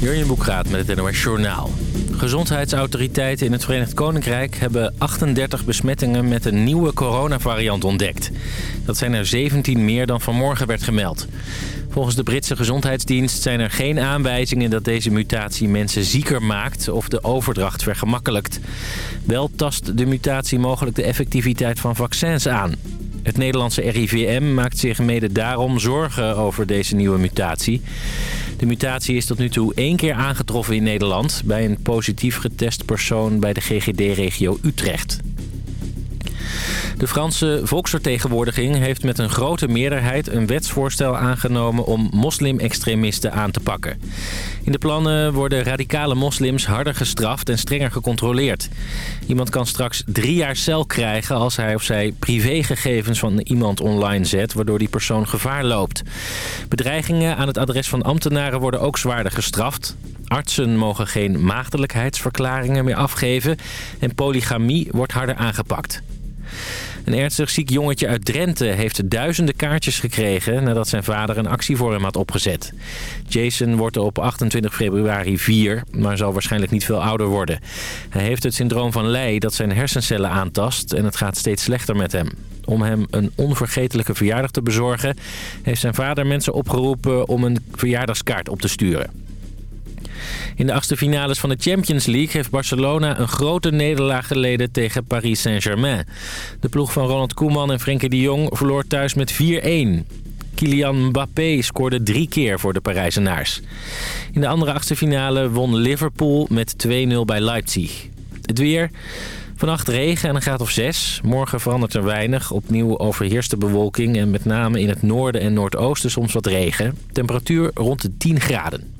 Jurjen Boekraat met het NOS Journaal. Gezondheidsautoriteiten in het Verenigd Koninkrijk hebben 38 besmettingen met een nieuwe coronavariant ontdekt. Dat zijn er 17 meer dan vanmorgen werd gemeld. Volgens de Britse Gezondheidsdienst zijn er geen aanwijzingen dat deze mutatie mensen zieker maakt of de overdracht vergemakkelijkt. Wel tast de mutatie mogelijk de effectiviteit van vaccins aan. Het Nederlandse RIVM maakt zich mede daarom zorgen over deze nieuwe mutatie. De mutatie is tot nu toe één keer aangetroffen in Nederland... bij een positief getest persoon bij de GGD-regio Utrecht. De Franse volksvertegenwoordiging heeft met een grote meerderheid een wetsvoorstel aangenomen om moslimextremisten aan te pakken. In de plannen worden radicale moslims harder gestraft en strenger gecontroleerd. Iemand kan straks drie jaar cel krijgen als hij of zij privégegevens van iemand online zet, waardoor die persoon gevaar loopt. Bedreigingen aan het adres van ambtenaren worden ook zwaarder gestraft. Artsen mogen geen maagdelijkheidsverklaringen meer afgeven en polygamie wordt harder aangepakt. Een ernstig ziek jongetje uit Drenthe heeft duizenden kaartjes gekregen... nadat zijn vader een actie voor hem had opgezet. Jason wordt op 28 februari 4, maar zal waarschijnlijk niet veel ouder worden. Hij heeft het syndroom van Leigh dat zijn hersencellen aantast... en het gaat steeds slechter met hem. Om hem een onvergetelijke verjaardag te bezorgen... heeft zijn vader mensen opgeroepen om een verjaardagskaart op te sturen. In de achtste finales van de Champions League heeft Barcelona een grote nederlaag geleden tegen Paris Saint-Germain. De ploeg van Ronald Koeman en Frenkie de Jong verloor thuis met 4-1. Kylian Mbappé scoorde drie keer voor de Parijzenaars. In de andere achtste finale won Liverpool met 2-0 bij Leipzig. Het weer... Vannacht regen en een graad of 6. Morgen verandert er weinig. Opnieuw overheerst de bewolking en met name in het noorden en noordoosten soms wat regen. Temperatuur rond de 10 graden.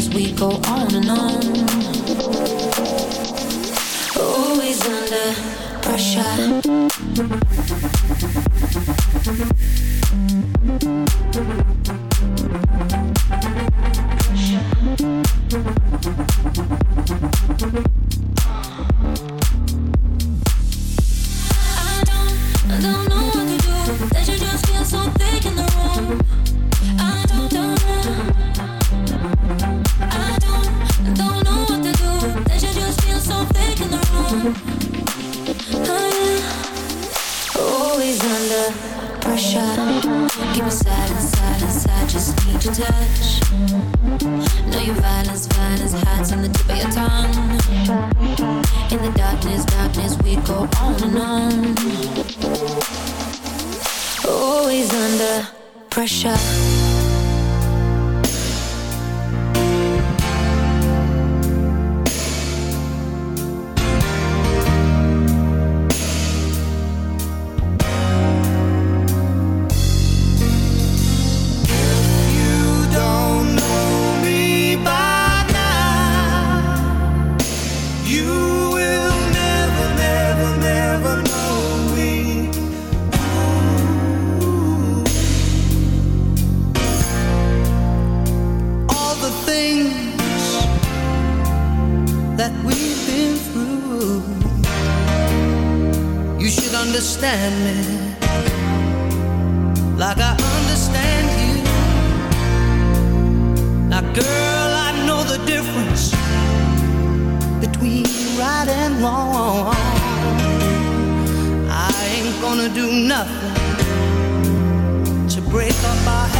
as we go on and on. Always under pressure. pressure. gonna do nothing to break up our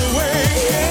away.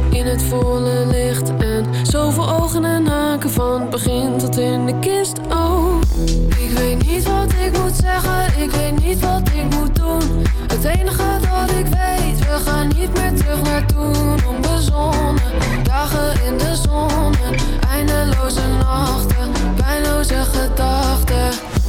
in het volle licht. En zoveel ogen en haken van het begin tot in de kist. Oh, ik weet niet wat ik moet zeggen, ik weet niet wat ik moet doen. Het enige dat ik weet, we gaan niet meer terug naar toen. Onbezonnen, dagen in de zon. Eindeloze nachten, pijnloze gedachten.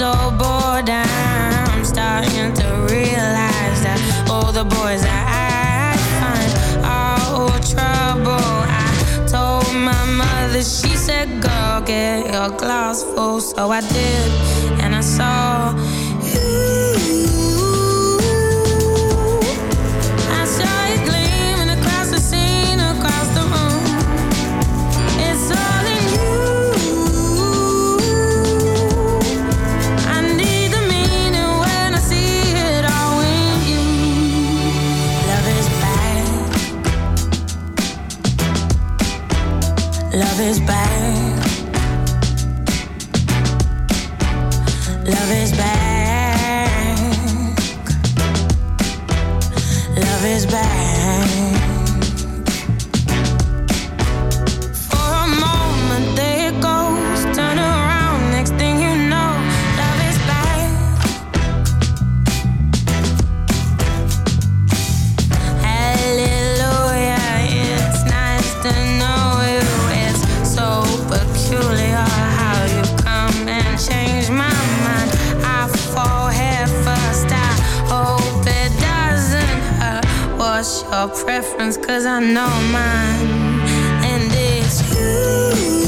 so bored I'm starting to realize that all the boys I find are all trouble. I told my mother, she said, go get your glass full. So I did, and I saw your preference, cause I know mine, and it's you.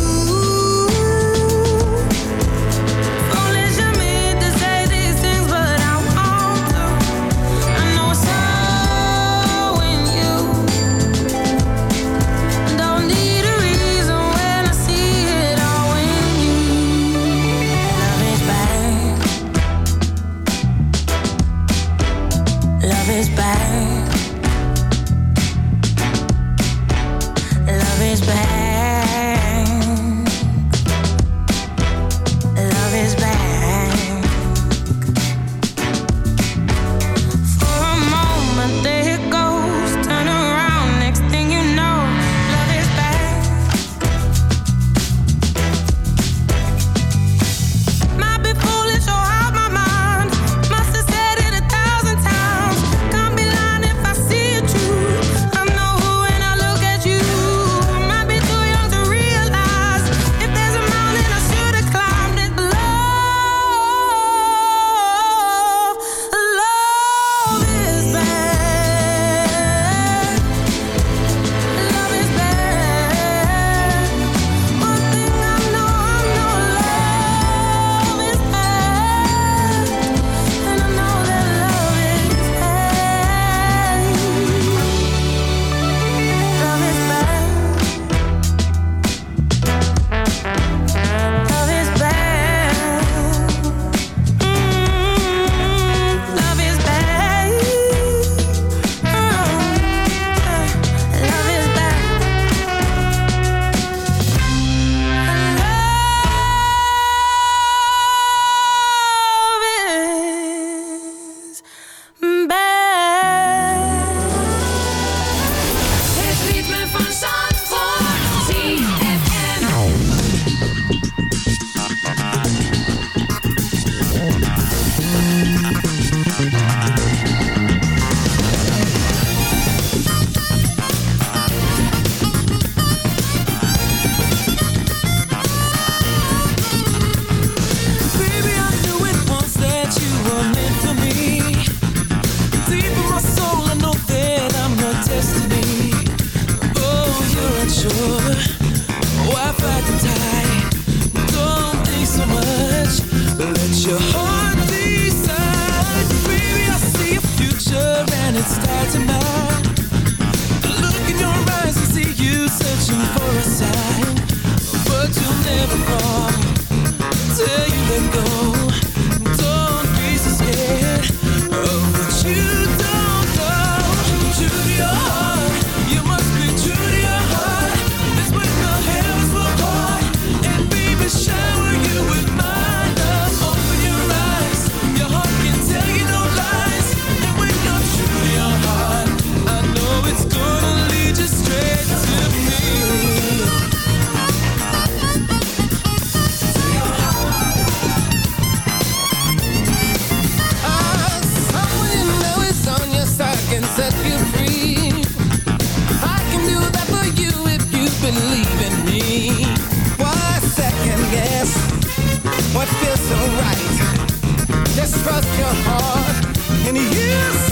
Your heart. And you'll